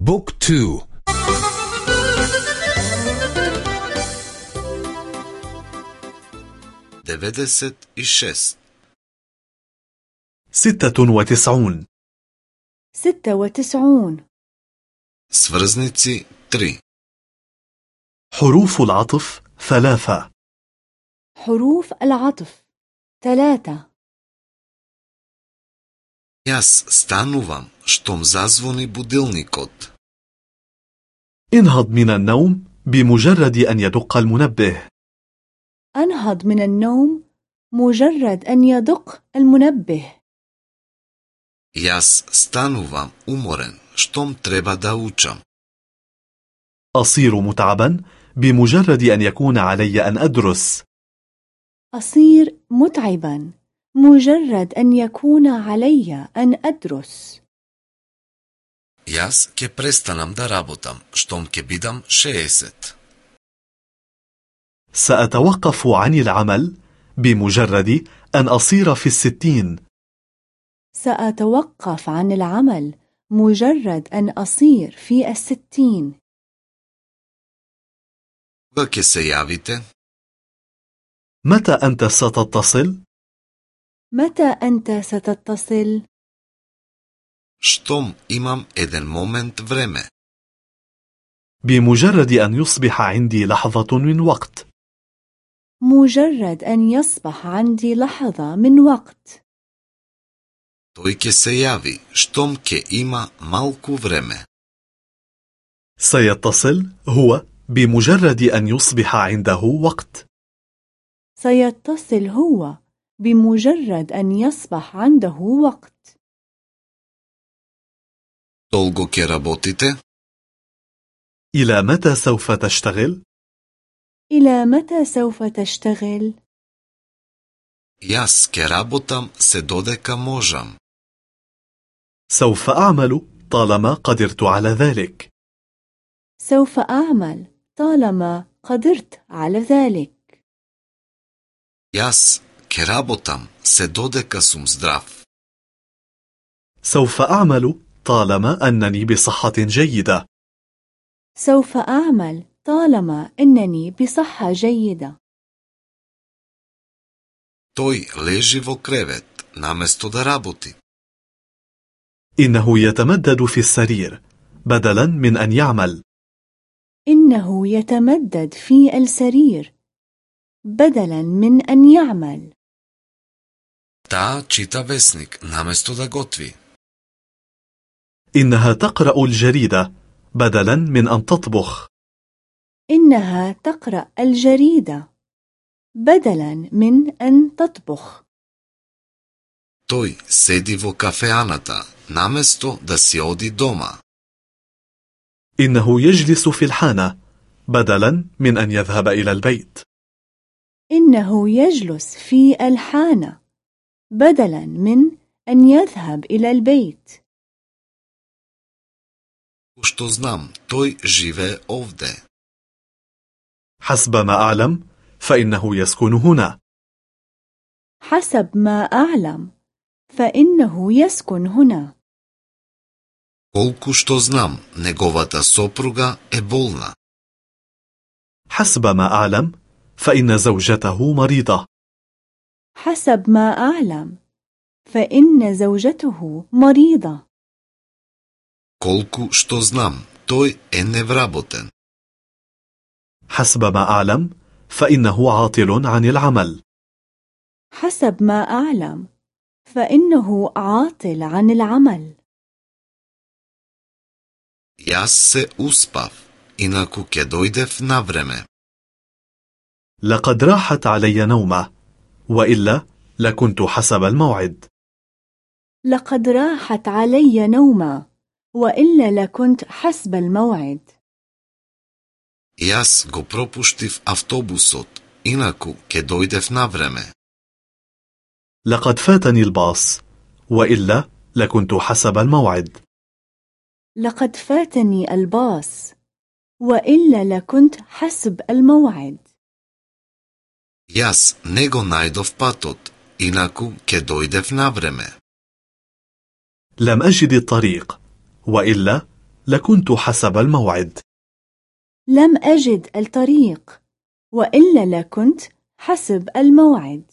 book two. деведесет и шест ستة وتسعون. ستة وتسعون. сврзници три. حروف العطف ثلاثة. حروف العطف ثلاثة. Јас станувам штом зазвони будилникот. انهض من النوم بمجرد أن يدق المنبه أنهض من النوم مجرد أن يدق المنبه Јас станувам уморен штом треба да учам. أصير متعبا بمجرد أن يكون علي أن أدرس أصير متعبا مجرد أن يكون علي أن أدرس Јас ќе престанам да работам штом ќе бидам 60. سأتوقف عن العمل بمجرد أن أصير في الستين سأتوقف عن العمل مجرد أن أصير في الستين Кога ќе се јавите? متى أنت ستتصل؟ متى أنت ستتصل؟ Штом имам еден момент време. بمجرد أن يصبح عندي لحظة من وقت مجرد أن يصبح عندي لحظة من وقت Тој ќе се јави штом ќе има малку време. سيتصل هو بمجرد أن يصبح عنده وقت سيتصل هو بمجرد أن يصبح عنده وقت Долго ќе работите? إلى متى سوف تشتغل؟ إلى متى سوف تشتغل؟ Јас ќе работам се додека можам. سوف أعمل طالما قدرت على ذلك سوف أعمل طالما قدرت على ذلك Јас ќе работам се додека сум здрав. سوف أعمل طالما أنني بصحة جيدة سوف أعمل طالما أنني بصحة جيدة Тој лежи во кревет, наместо да работи. إنه يتمدد في السرير بدلا من أن يعمل إنه يتمدد في السرير بدلا من أن يعمل Таа чита весник, наместо да готви. إنها تقرأ الجريدة بدلا من أن تطبخ إنها تقرأ الجريدة بدلا من أن تطبخ Тој седи во кафеаната, наместо да си оди дома. إنه يجلس في الحانة بدلا من أن يذهب إلى البيت إنه يجلس في الحانة بدلا من أن يذهب إلى البيت Што знам, тој живее овде. حسب ما أعلم فإنه يسكن هنا حسب ما أعلم فإنه يسكن هنا Колку што знам, неговата сопруга е болна. حسب ما أعلم فإن زوجته مريضة حسب ما أعلم فإن زوجته مريضة Колку што знам, тој е невработен. حسب ما أعلم فإنه عاطل عن العمل حسب ما أعلم فإنه عاطل عن العمل Јас се успав, инаку ќе дојдев на време. لقد راحت علي نومة وإلا لكنت حسب الموعد لقد راحت علي نومة وإلا لكنت حسب الموعد Јас го пропуштив автобусот, инаку ќе дојдев на време. لقد فاتني الباص وإلا لكنت حسب الموعد لقد فاتني الباص وإلا لكنت حسب الموعد Јас не го најдов патот, инаку ќе дојдев на време. لم أجد الطريق وإلا لكنت حسب الموعد لم أجد الطريق وإلا لكنت حسب الموعد